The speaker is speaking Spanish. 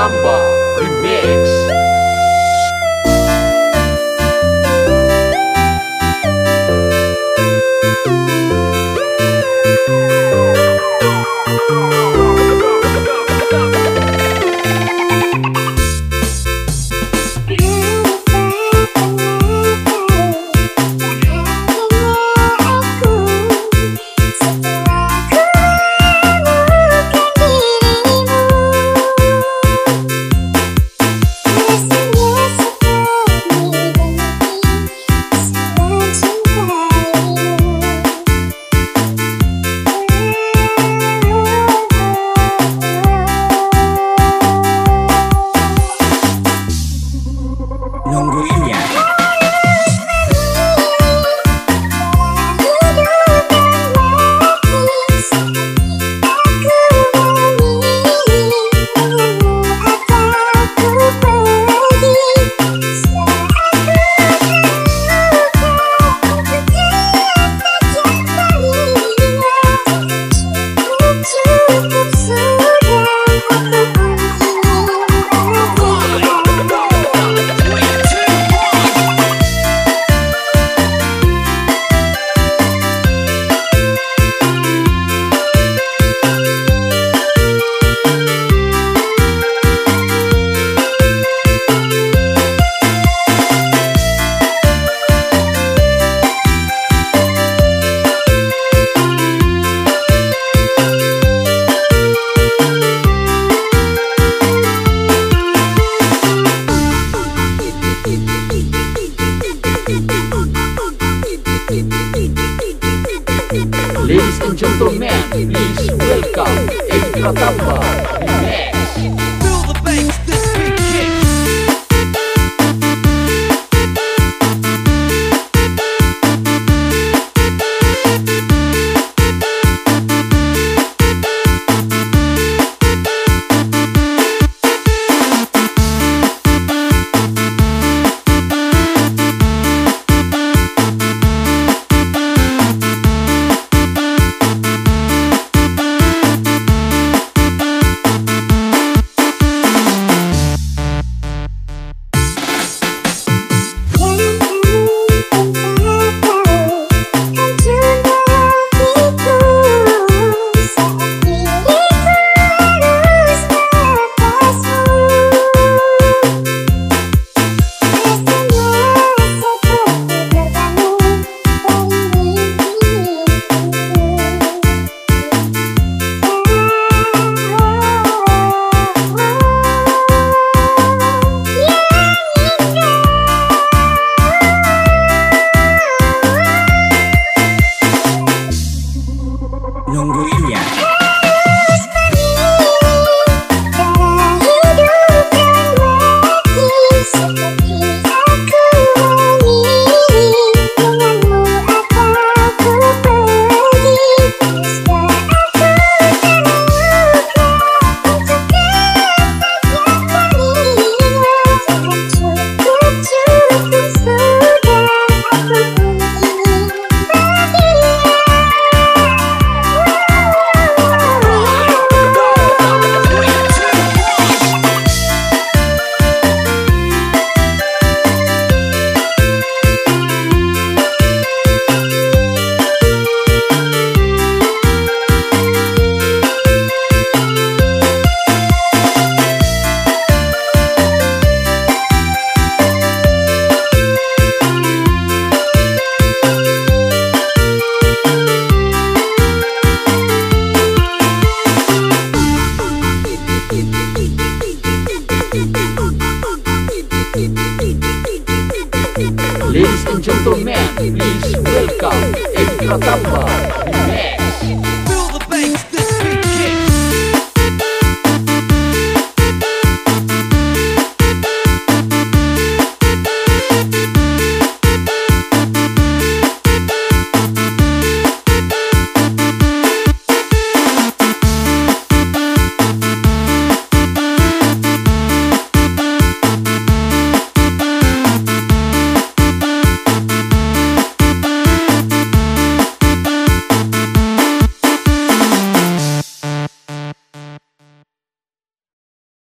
samba. Ladies and gentlemen, please welcome Extra Tamba Remix Yeah. gentlemen, please welcome Edgar Tamba, the man.